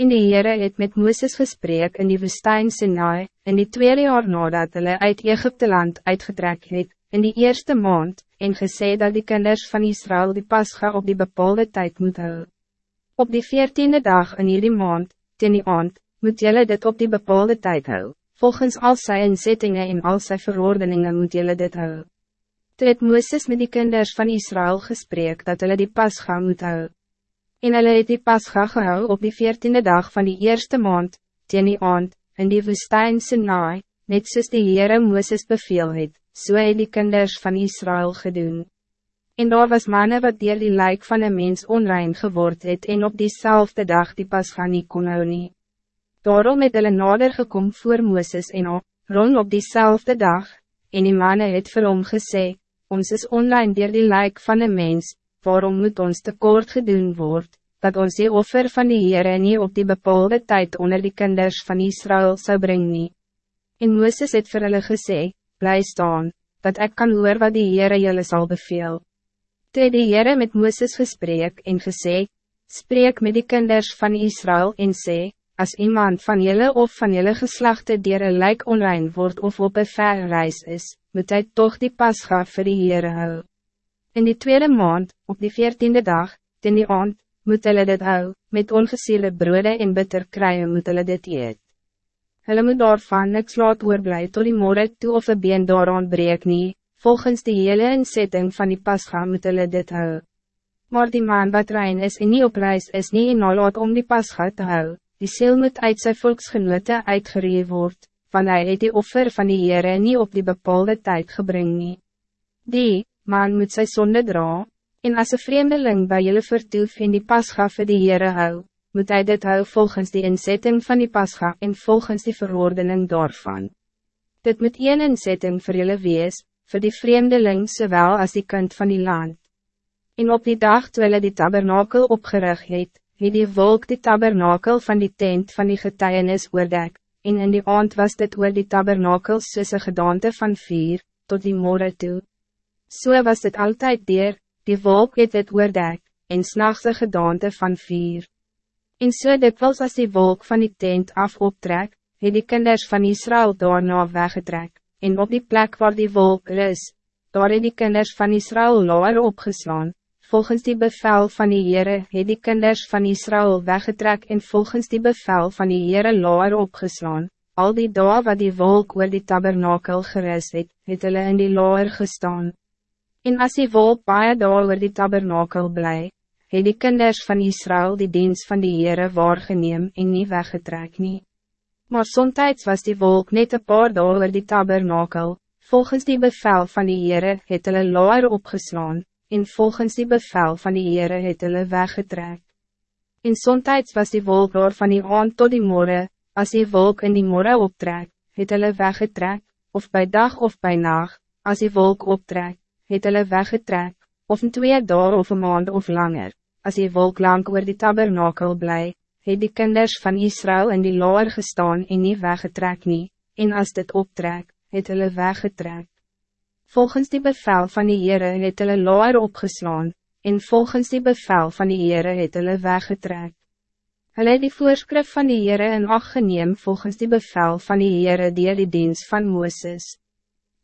En die Heere het met Mooses gesprek in die woestijn Sinai, in die tweede jaar nadat hulle uit Egypte land uitgetrek het, in die eerste maand, en gesê dat die kinders van Israël die pasga op die bepaalde tijd moet hou. Op die veertiende dag in hierdie maand, ten die aand, moet jelle dit op die bepaalde tijd hou, volgens al sy inzettingen en al sy verordeningen moet jelle dit hou. Toe het Mooses met die kinders van Israël gesprek dat hulle die pasga moet hou. En hulle het die pasga gehou op die veertiende dag van die eerste maand, teen die aand, in die woestijn Sinai, net soos die Heere Mooses beveel het, so het die kinders van Israël gedoen. En daar was manne wat dier die lijk van een mens onrein geword het en op diezelfde dag die pasga nie kon hou nie. Daarom het hulle nader gekom voor Mooses en op, rond op diezelfde dag, en die manne het vir hom gesê, ons is onrein dier die lijk van een mens, waarom moet ons tekort gedoen worden, dat ons die offer van die Heere nie op die bepaalde tijd onder die kinders van Israël zou brengen nie. En Mooses het vir hulle gesê, bly staan, dat ik kan hoor wat die Heere julle sal beveel. Toe die Heere met Mooses gesprek en gesê, spreek met die kinders van Israël en sê, als iemand van jullie of van jullie geslachten dier een lijk onrein wordt of op een ver reis is, moet hij toch die pasga vir die Heere hou. In die tweede maand, op die veertiende dag, ten die aand, moet hulle dit hou, met ongesiele broode en bitter kruien moet hulle dit eet. Hulle moet daarvan niks laat oorblij tot die morgen toe of een been daaraan breek nie, volgens die hele inzetting van die pasga moet hulle dit hou. Maar die man wat rein is en nie op reis is nie en nalaat om die pasga te hou, die seel moet uit sy volksgenote uitgeree word, van hy het die offer van die Heere nie op die bepaalde tijd gebring nie. Die, man moet sy sonde dra, en as een vreemdeling bij jullie vertoef in die pasga vir die Heere hou, moet hij dit hou volgens die inzetting van die pasga en volgens die verordening daarvan. Dit moet een inzetting voor jullie wees, voor die vreemdeling zowel als die kind van die land. En op die dag toe hulle die tabernakel opgerig het, het die wolk die tabernakel van die tent van die getuienis oordek, en in die aand was dit oor die tabernakel soos een gedaante van vier, tot die morgen toe. So was het altijd dier, die wolk het het oordek, en s'nachtse gedaante van vier. En so dikwels as die wolk van die tent af optrek, het die kinders van Israël daarna weggetrek, en op die plek waar die wolk is, daar het die kinders van Israël laar opgeslaan, volgens die bevel van die Heere het die kinders van Israël weggetrek en volgens die bevel van die Heere laar opgeslaan, al die dae wat die wolk oor die tabernakel geris het, het hulle in die laar gestaan. En as die wolk baie daar oor die tabernakel bly, het die kinders van Israël die dienst van die Heere waargeneem en nie weggetrek nie. Maar somtijds was die wolk net een paar daar oor die tabernakel, volgens die bevel van die Heere het hulle laar opgeslaan, en volgens die bevel van die Heere het hulle weggetrek. En somtijds was die wolk daar van die aand tot die morgen, as die wolk in die morgen optrek, het hulle weggetrek, of bij dag of bij nacht, als die wolk optrek, het hulle weggetrek, of in twee dagen of een maand of langer, als die wolk lang oor die tabernakel bly, het die kinders van Israël in die laar gestaan en nie weggetrek nie, en als dit optrek, het hulle weggetrek. Volgens die bevel van die Heere het hulle laar opgeslaan, en volgens die bevel van die Heere het hulle weggetrek. Hulle het die voorskrif van die Heere in acht geneem volgens die bevel van die Heere die die dienst van Mooses.